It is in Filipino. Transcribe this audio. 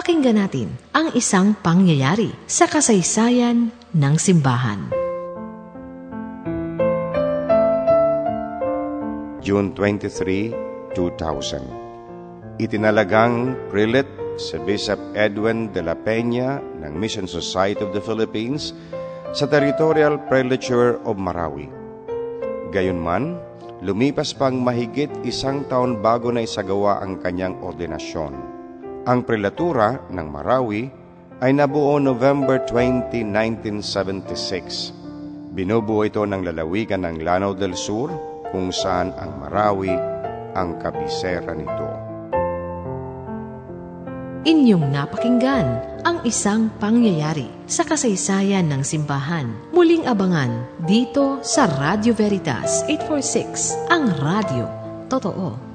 Pakinggan natin ang isang pangyayari sa kasaysayan ng simbahan. June 23, 2000 Itinalagang prelate si Bishop Edwin de la Peña ng Mission Society of the Philippines sa Territorial Prelature of Marawi. Gayunman, lumipas pang mahigit isang taon bago na isagawa ang kanyang ordinasyon. Ang prelatura ng Marawi ay nabuo November 20, 1976. Binubuo ito ng lalawigan ng Lanao del Sur kung saan ang Marawi ang kabisera nito. Inyong napakinggan ang isang pangyayari sa kasaysayan ng simbahan. Muling abangan dito sa Radio Veritas 846, ang radio. Totoo.